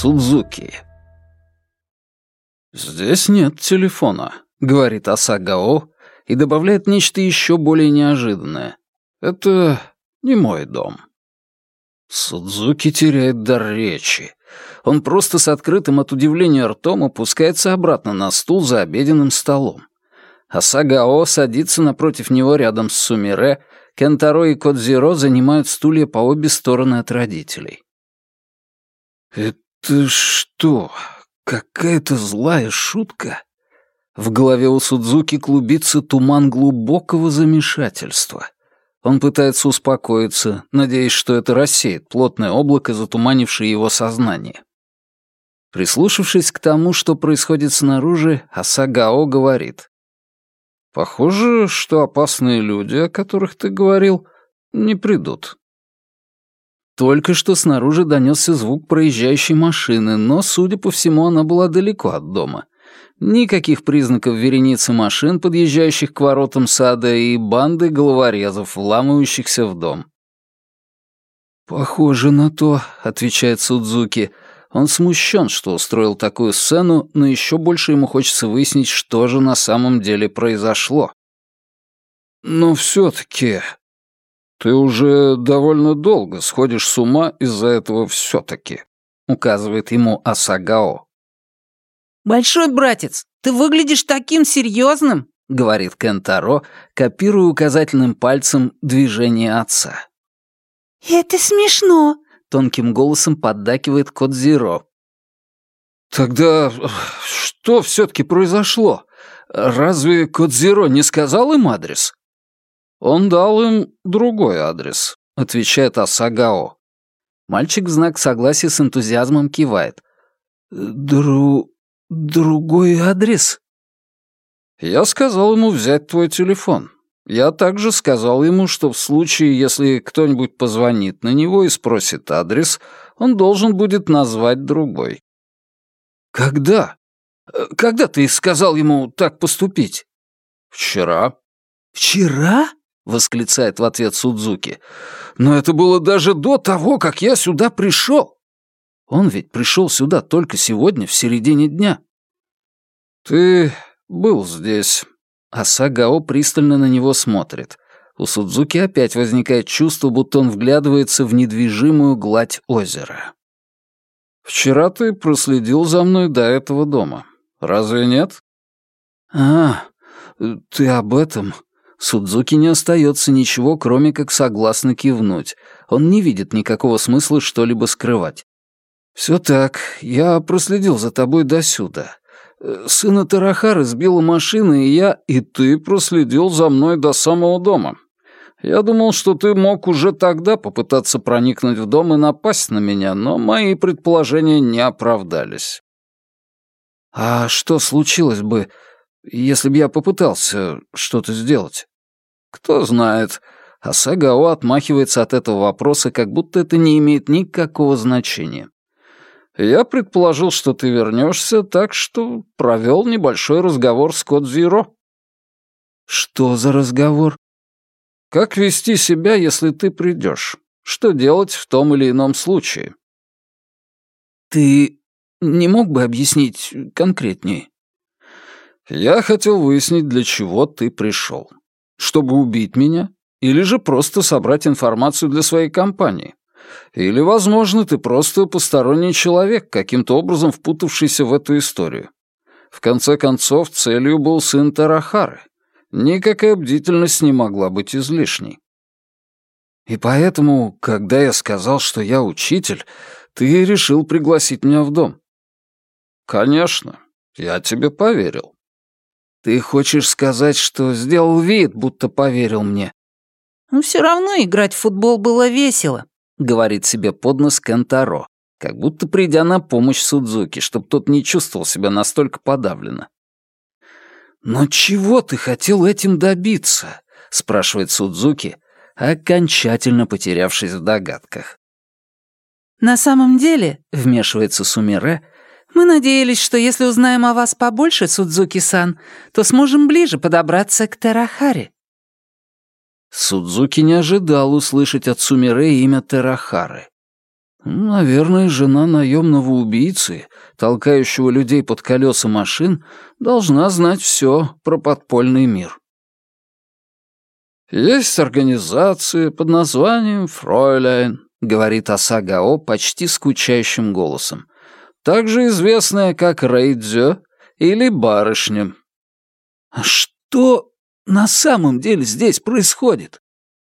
Судзуки. «Здесь нет телефона», — говорит Асагао и добавляет нечто еще более неожиданное. «Это не мой дом». Судзуки теряет дар речи. Он просто с открытым от удивления ртом опускается обратно на стул за обеденным столом. Асагао садится напротив него рядом с Сумире, Кентаро и Кодзиро занимают стулья по обе стороны от родителей. «Это что, какая-то злая шутка?» В голове у Судзуки клубится туман глубокого замешательства. Он пытается успокоиться, надеясь, что это рассеет плотное облако, затуманившее его сознание. Прислушавшись к тому, что происходит снаружи, Асагао говорит. «Похоже, что опасные люди, о которых ты говорил, не придут». Только что снаружи донесся звук проезжающей машины, но, судя по всему, она была далеко от дома. Никаких признаков вереницы машин, подъезжающих к воротам сада, и банды головорезов, вламывающихся в дом. «Похоже на то», — отвечает Судзуки. Он смущен, что устроил такую сцену, но еще больше ему хочется выяснить, что же на самом деле произошло. «Но все-таки «Ты уже довольно долго сходишь с ума из-за этого все-таки», — указывает ему Асагао. «Большой братец, ты выглядишь таким серьезным», — говорит Кентаро, копируя указательным пальцем движение отца. «Это смешно», — тонким голосом поддакивает Кодзиро. «Тогда что все-таки произошло? Разве Кодзиро не сказал им адрес?» «Он дал им другой адрес», — отвечает Асагао. Мальчик в знак согласия с энтузиазмом кивает. «Дру... другой адрес?» «Я сказал ему взять твой телефон. Я также сказал ему, что в случае, если кто-нибудь позвонит на него и спросит адрес, он должен будет назвать другой». «Когда? Когда ты сказал ему так поступить?» «Вчера». «Вчера?» Восклицает в ответ Судзуки. «Но это было даже до того, как я сюда пришел. Он ведь пришел сюда только сегодня, в середине дня». «Ты был здесь». А Сагао пристально на него смотрит. У Судзуки опять возникает чувство, будто он вглядывается в недвижимую гладь озера. «Вчера ты проследил за мной до этого дома. Разве нет?» «А, ты об этом?» Судзуки не остается ничего, кроме как согласно кивнуть. Он не видит никакого смысла что-либо скрывать. «Все так. Я проследил за тобой досюда. Э, сына Тарахары сбила машина, и я... И ты проследил за мной до самого дома. Я думал, что ты мог уже тогда попытаться проникнуть в дом и напасть на меня, но мои предположения не оправдались». «А что случилось бы, если бы я попытался что-то сделать?» Кто знает. А Сагао отмахивается от этого вопроса, как будто это не имеет никакого значения. Я предположил, что ты вернешься, так что провел небольшой разговор с Кодзиро. Что за разговор? Как вести себя, если ты придешь? Что делать в том или ином случае? Ты не мог бы объяснить конкретнее? Я хотел выяснить, для чего ты пришел. Чтобы убить меня? Или же просто собрать информацию для своей компании? Или, возможно, ты просто посторонний человек, каким-то образом впутавшийся в эту историю. В конце концов, целью был сын Тарахары. Никакая бдительность не могла быть излишней. И поэтому, когда я сказал, что я учитель, ты решил пригласить меня в дом. Конечно, я тебе поверил. Ты хочешь сказать, что сделал вид, будто поверил мне? Ну, все равно играть в футбол было весело, говорит себе под нос Кентаро, как будто придя на помощь Судзуки, чтобы тот не чувствовал себя настолько подавленно. «Но чего ты хотел этим добиться?» — спрашивает Судзуки, окончательно потерявшись в догадках. «На самом деле», — вмешивается Сумире, мы надеялись, что если узнаем о вас побольше, Судзуки-сан, то сможем ближе подобраться к Терахаре». Судзуки не ожидал услышать от Сумире имя Терахары. Наверное, жена наемного убийцы, толкающего людей под колеса машин, должна знать все про подпольный мир. «Есть организация под названием «Фройляйн», — говорит Асагао почти скучающим голосом, также известная как Рейдзё или Барышня. «А что на самом деле здесь происходит?»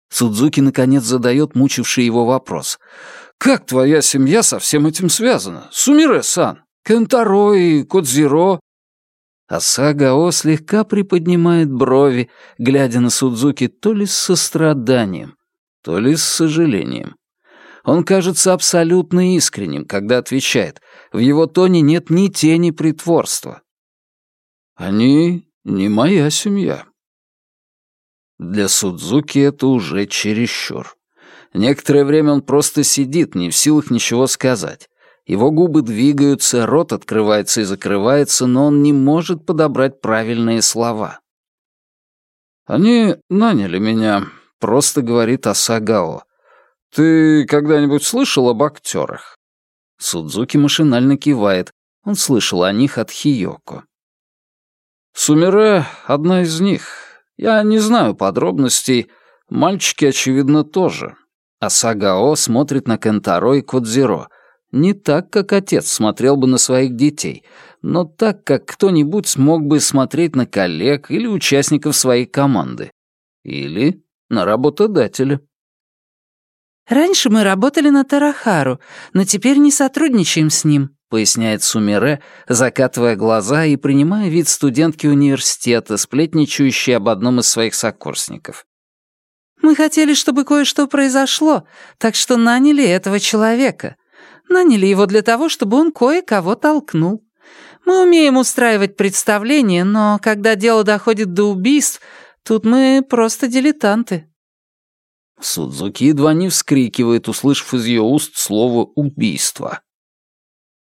Судзуки наконец задает мучивший его вопрос. «Как твоя семья со всем этим связана? Сумире-сан, Кентаро и Кодзиро а Сагао слегка приподнимает брови, глядя на Судзуки то ли с состраданием, то ли с сожалением. Он кажется абсолютно искренним, когда отвечает. В его тоне нет ни тени притворства. «Они не моя семья». Для Судзуки это уже чересчур. Некоторое время он просто сидит, не в силах ничего сказать. Его губы двигаются, рот открывается и закрывается, но он не может подобрать правильные слова. «Они наняли меня», — просто говорит Асагао. «Ты когда-нибудь слышал об актерах?» Судзуки машинально кивает. Он слышал о них от Хиёко. «Сумире — одна из них. Я не знаю подробностей. Мальчики, очевидно, тоже». Асагао смотрит на Кентаро и Кодзиро — не так, как отец смотрел бы на своих детей, но так, как кто-нибудь смог бы смотреть на коллег или участников своей команды. Или на работодателя. «Раньше мы работали на Тарахару, но теперь не сотрудничаем с ним», поясняет Сумире, закатывая глаза и принимая вид студентки университета, сплетничающей об одном из своих сокурсников. «Мы хотели, чтобы кое-что произошло, так что наняли этого человека. Наняли его для того, чтобы он кое-кого толкнул. Мы умеем устраивать представления, но когда дело доходит до убийств, тут мы просто дилетанты». Судзуки едва не вскрикивает, услышав из ее уст слово «убийство».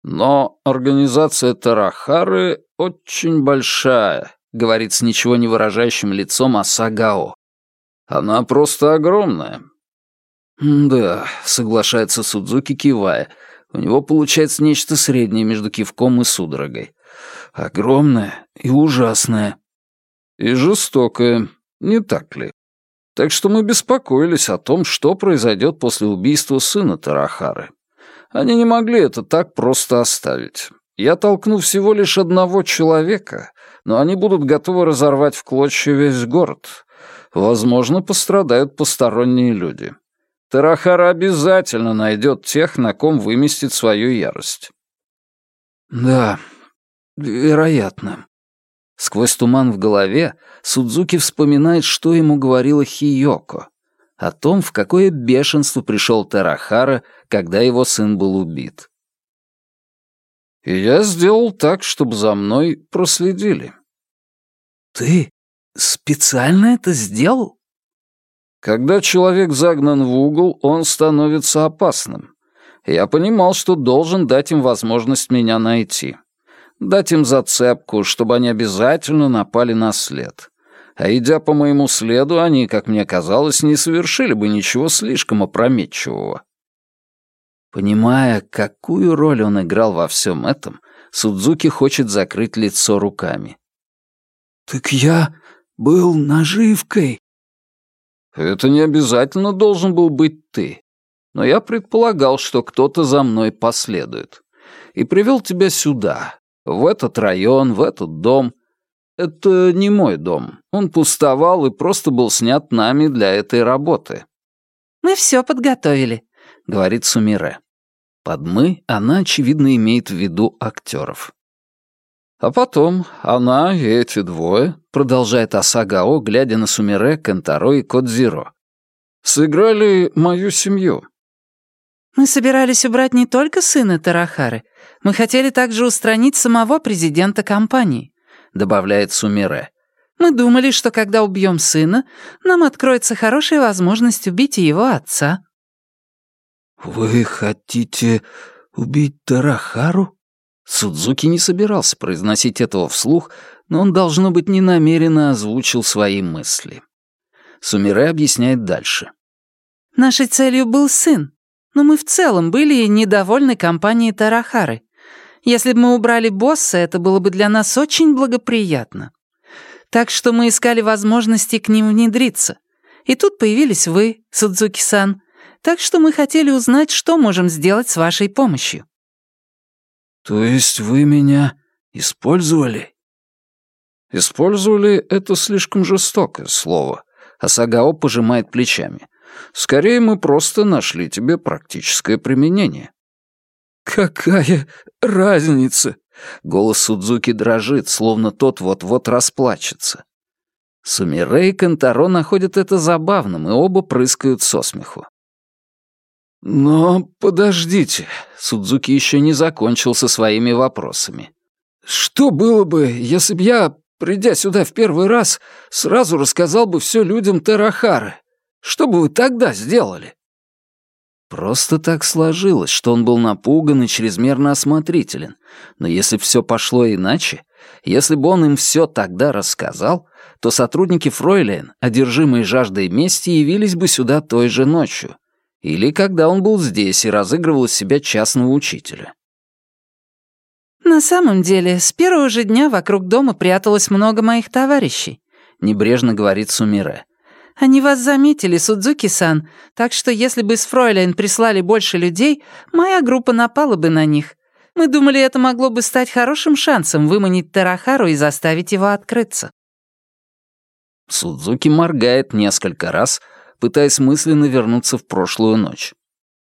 «Но организация Тарахары очень большая», — говорит с ничего не выражающим лицом Асагао. «Она просто огромная. «Да», — соглашается Судзуки, кивая. У него получается нечто среднее между кивком и судорогой. Огромное и ужасное. И жестокое, не так ли? Так что мы беспокоились о том, что произойдет после убийства сына Тарахары. Они не могли это так просто оставить. Я толкну всего лишь одного человека, но они будут готовы разорвать в клочья весь город. Возможно, пострадают посторонние люди. Тарахара обязательно найдет тех, на ком выместит свою ярость. Да, вероятно. Сквозь туман в голове Судзуки вспоминает, что ему говорила Хиёко, о том, в какое бешенство пришел Тарахара, когда его сын был убит. И я сделал так, чтобы за мной проследили. Ты специально это сделал? Когда человек загнан в угол, он становится опасным. Я понимал, что должен дать им возможность меня найти. Дать им зацепку, чтобы они обязательно напали на след. А идя по моему следу, они, как мне казалось, не совершили бы ничего слишком опрометчивого. Понимая, какую роль он играл во всем этом, Судзуки хочет закрыть лицо руками. «Так я был наживкой», это не обязательно должен был быть ты. Но я предполагал, что кто-то за мной последует. И привел тебя сюда, в этот район, в этот дом. Это не мой дом. Он пустовал и просто был снят нами для этой работы. «Мы все подготовили», — говорит Сумире. Под «мы» она, очевидно, имеет в виду актеров. А потом она и эти двое, продолжает Асагао, глядя на Сумире, Кентаро и Кодзиро, сыграли мою семью. Мы собирались убрать не только сына Тарахары, мы хотели также устранить самого президента компании, добавляет Сумире. Мы думали, что когда убьем сына, нам откроется хорошая возможность убить и его отца. «Вы хотите убить Тарахару?» Судзуки не собирался произносить этого вслух, но он, должно быть, ненамеренно озвучил свои мысли. Сумире объясняет дальше. «Нашей целью был сын, но мы в целом были недовольны компанией Тарахары. Если бы мы убрали босса, это было бы для нас очень благоприятно. Так что мы искали возможности к ним внедриться. И тут появились вы, Судзуки-сан. Так что мы хотели узнать, что можем сделать с вашей помощью». «То есть вы меня использовали?» «Использовали — это слишком жестокое слово», а Сагао пожимает плечами. «Скорее мы просто нашли тебе практическое применение». «Какая разница?» Голос Судзуки дрожит, словно тот вот-вот расплачется. Сумире и Кантаро находят это забавным, и оба прыскают со смеху. «Но подождите», — Судзуки еще не закончил со своими вопросами. «Что было бы, если б я, придя сюда в первый раз, сразу рассказал бы все людям Терахары? Что бы вы тогда сделали?» Просто так сложилось, что он был напуган и чрезмерно осмотрителен. Но если все пошло иначе, если бы он им все тогда рассказал, то сотрудники Фройлен, одержимые жаждой мести, явились бы сюда той же ночью. Или когда он был здесь и разыгрывал из себя частного учителя. «На самом деле, с первого же дня вокруг дома пряталось много моих товарищей», — небрежно говорит Сумире. Они вас заметили, Судзуки-сан, так что если бы с Фройлен прислали больше людей, моя группа напала бы на них. Мы думали, это могло бы стать хорошим шансом выманить Тарахару и заставить его открыться». Судзуки моргает несколько раз, пытаясь мысленно вернуться в прошлую ночь.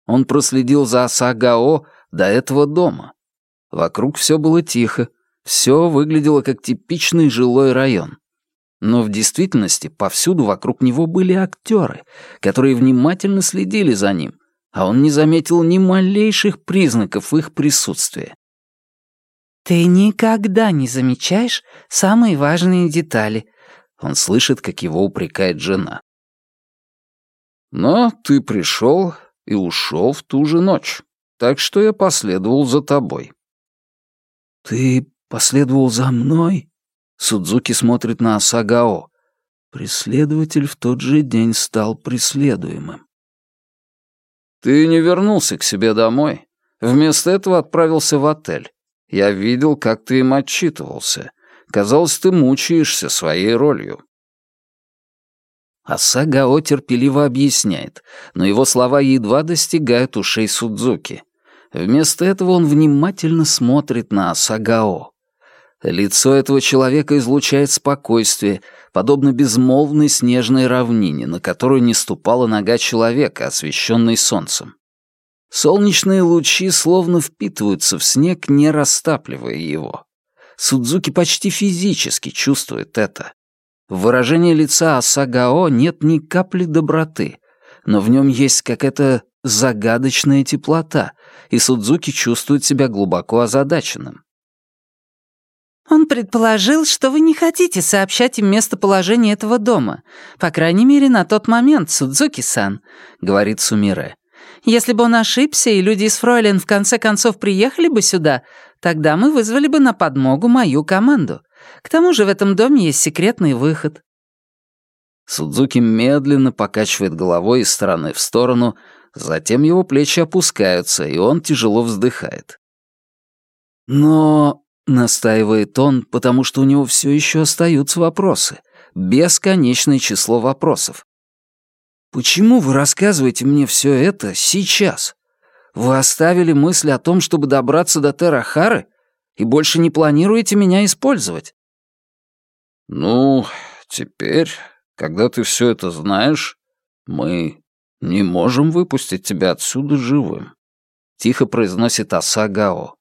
Он проследил за Асагао до этого дома. Вокруг все было тихо, все выглядело как типичный жилой район. Но в действительности повсюду вокруг него были актеры, которые внимательно следили за ним, а он не заметил ни малейших признаков их присутствия. «Ты никогда не замечаешь самые важные детали», — он слышит, как его упрекает жена. «Но ты пришел и ушел в ту же ночь, так что я последовал за тобой». «Ты последовал за мной?» Судзуки смотрит на Асагао. Преследователь в тот же день стал преследуемым. «Ты не вернулся к себе домой. Вместо этого отправился в отель. Я видел, как ты им отчитывался. Казалось, ты мучаешься своей ролью». Асагао терпеливо объясняет, но его слова едва достигают ушей Судзуки. Вместо этого он внимательно смотрит на Асагао. Лицо этого человека излучает спокойствие, подобно безмолвной снежной равнине, на которую не ступала нога человека, освещенный солнцем. Солнечные лучи словно впитываются в снег, не растапливая его. Судзуки почти физически чувствует это. В выражении лица Асагао нет ни капли доброты, но в нем есть какая-то загадочная теплота, и Судзуки чувствует себя глубоко озадаченным. Он предположил, что вы не хотите сообщать им местоположение этого дома. По крайней мере, на тот момент, Судзуки-сан», — говорит Сумире. «Если бы он ошибся, и люди из Фройлен в конце концов приехали бы сюда, тогда мы вызвали бы на подмогу мою команду. К тому же в этом доме есть секретный выход». Судзуки медленно покачивает головой из стороны в сторону, затем его плечи опускаются, и он тяжело вздыхает. «Но Настаивает он, потому что у него все еще остаются вопросы. Бесконечное число вопросов. «Почему вы рассказываете мне все это сейчас? Вы оставили мысль о том, чтобы добраться до Терахары, и больше не планируете меня использовать?» «Ну, теперь, когда ты все это знаешь, мы не можем выпустить тебя отсюда живым», — тихо произносит Асагао.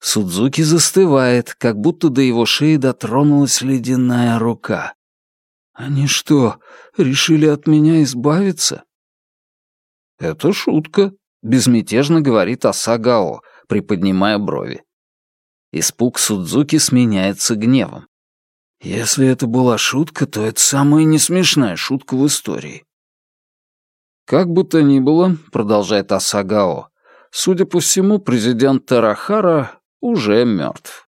Судзуки застывает, как будто до его шеи дотронулась ледяная рука. «Они что, решили от меня избавиться?» «Это шутка», — безмятежно говорит Асагао, приподнимая брови. Испуг Судзуки сменяется гневом. «Если это была шутка, то это самая несмешная шутка в истории». «Как бы то ни было», — продолжает Асагао, «судя по всему, президент Тарахара уже мертв.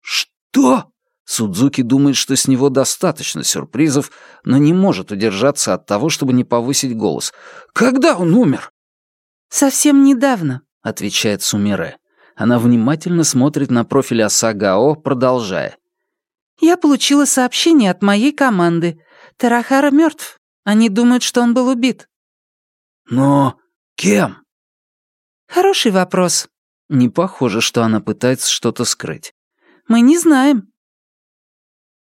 «Что?» Судзуки думает, что с него достаточно сюрпризов, но не может удержаться от того, чтобы не повысить голос. «Когда он умер?» «Совсем недавно», — отвечает Сумире. Она внимательно смотрит на профиль Асагао, продолжая. «Я получила сообщение от моей команды. Тарахара мертв. Они думают, что он был убит». «Но кем?» «Хороший вопрос». Не похоже, что она пытается что-то скрыть. «Мы не знаем».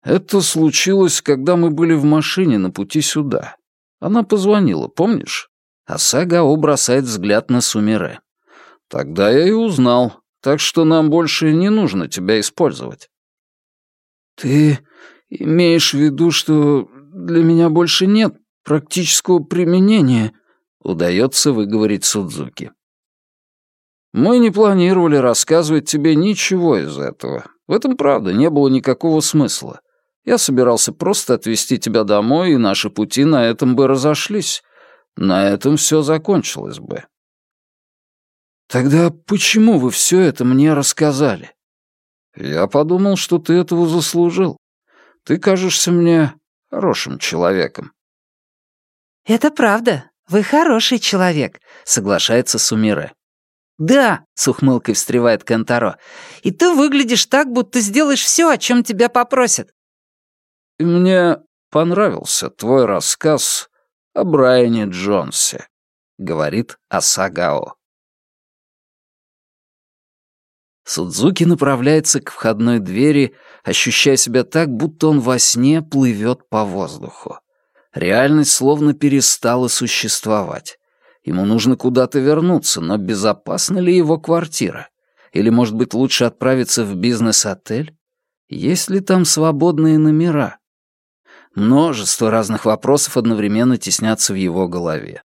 Это случилось, когда мы были в машине на пути сюда. Она позвонила, помнишь? А Сагао бросает взгляд на Сумире. Тогда я и узнал, так что нам больше не нужно тебя использовать. Ты имеешь в виду, что для меня больше нет практического применения, удается выговорить Судзуки. Мы не планировали рассказывать тебе ничего из этого. В этом, правда, не было никакого смысла. Я собирался просто отвезти тебя домой, и наши пути на этом бы разошлись. На этом все закончилось бы. Тогда почему вы все это мне рассказали? Я подумал, что ты этого заслужил. Ты кажешься мне хорошим человеком. Это правда. Вы хороший человек, соглашается Сумире. «Да», — с ухмылкой встревает Кантаро, «и ты выглядишь так, будто сделаешь все, о чем тебя попросят. «Мне понравился твой рассказ о Брайане Джонсе», — говорит Асагао. Судзуки направляется к входной двери, ощущая себя так, будто он во сне плывет по воздуху. Реальность словно перестала существовать. Ему нужно куда-то вернуться, но безопасна ли его квартира? Или, может быть, лучше отправиться в бизнес-отель? Есть ли там свободные номера? Множество разных вопросов одновременно теснятся в его голове.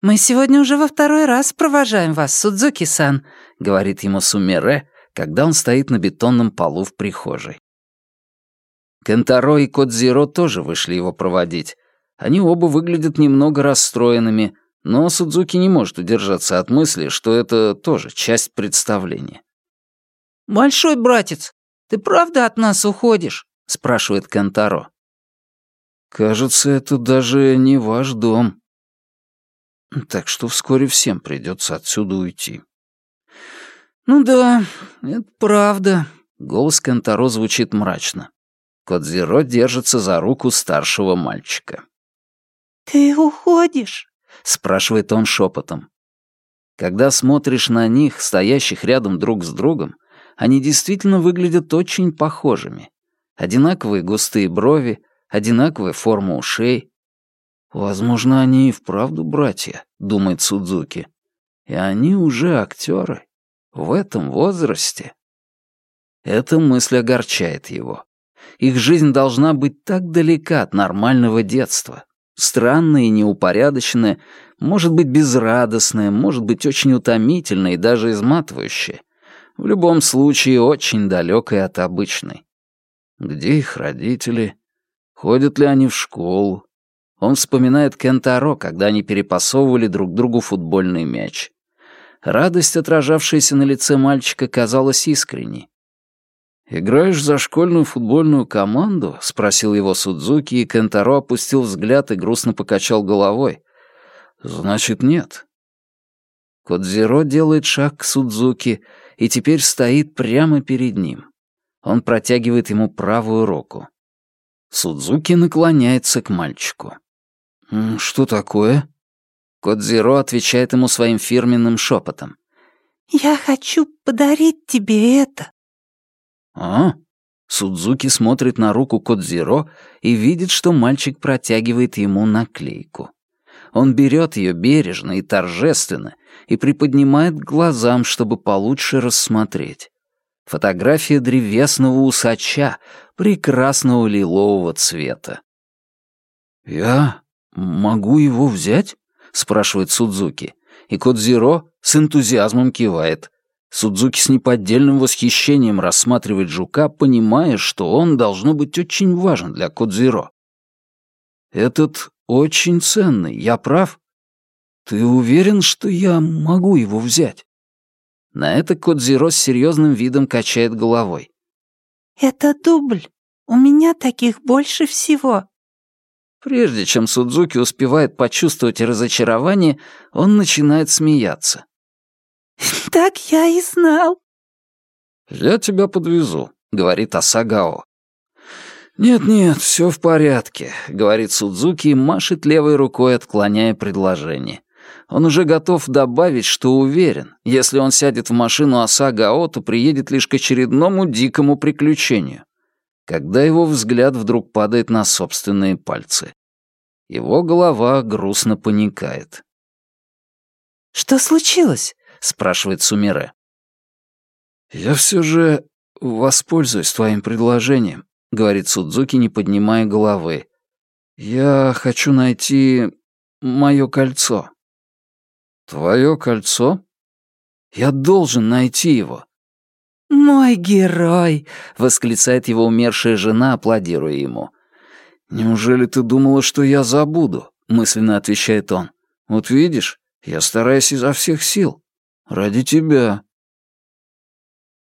«Мы сегодня уже во второй раз провожаем вас, Судзуки-сан», — говорит ему Сумире, когда он стоит на бетонном полу в прихожей. Кентаро и Кодзиро тоже вышли его проводить. Они оба выглядят немного расстроенными, но Судзуки не может удержаться от мысли, что это тоже часть представления. «Большой братец, ты правда от нас уходишь?» — спрашивает Кентаро. «Кажется, это даже не ваш дом. Так что вскоре всем придется отсюда уйти». «Ну да, это правда», — голос Кентаро звучит мрачно. Кодзиро держится за руку старшего мальчика. «Ты уходишь?» — спрашивает он шепотом. Когда смотришь на них, стоящих рядом друг с другом, они действительно выглядят очень похожими. Одинаковые густые брови, одинаковая форма ушей. «Возможно, они и вправду братья», — думает Судзуки. «И они уже актеры. В этом возрасте». Эта мысль огорчает его. Их жизнь должна быть так далека от нормального детства. Странная и неупорядоченная, может быть безрадостная, может быть очень утомительная и даже изматывающая. В любом случае очень далекая от обычной. Где их родители? Ходят ли они в школу? Он вспоминает Кентаро, когда они перепасовывали друг другу футбольный мяч. Радость, отражавшаяся на лице мальчика, казалась искренней. «Играешь за школьную футбольную команду?» — спросил его Судзуки, и Кентаро опустил взгляд и грустно покачал головой. «Значит, нет». Кодзиро делает шаг к Судзуки и теперь стоит прямо перед ним. Он протягивает ему правую руку. Судзуки наклоняется к мальчику. «Что такое?» Кодзиро отвечает ему своим фирменным шепотом. «Я хочу подарить тебе это». «А?» Судзуки смотрит на руку Кодзиро и видит, что мальчик протягивает ему наклейку. Он берет ее бережно и торжественно и приподнимает к глазам, чтобы получше рассмотреть. Фотография древесного усача, прекрасного лилового цвета. «Я могу его взять?» — спрашивает Судзуки. И Кодзиро с энтузиазмом кивает. Судзуки с неподдельным восхищением рассматривает жука, понимая, что он должно быть очень важен для Кодзиро. «Этот очень ценный, я прав?» «Ты уверен, что я могу его взять?» На это Кодзиро с серьезным видом качает головой. «Это дубль. У меня таких больше всего». Прежде чем Судзуки успевает почувствовать разочарование, он начинает смеяться. «Так я и знал». «Я тебя подвезу», — говорит Асагао. «Нет-нет, все в порядке», — говорит Судзуки и машет левой рукой, отклоняя предложение. Он уже готов добавить, что уверен, если он сядет в машину Асагао, то приедет лишь к очередному дикому приключению. Когда его взгляд вдруг падает на собственные пальцы. Его голова грустно паникает. «Что случилось?» — спрашивает Сумире. «Я все же воспользуюсь твоим предложением», — говорит Судзуки, не поднимая головы. «Я хочу найти мое кольцо». «Твое кольцо? Я должен найти его». «Мой герой!» — восклицает его умершая жена, аплодируя ему. «Неужели ты думала, что я забуду?» — мысленно отвечает он. «Вот видишь, я стараюсь изо всех сил. Ради тебя».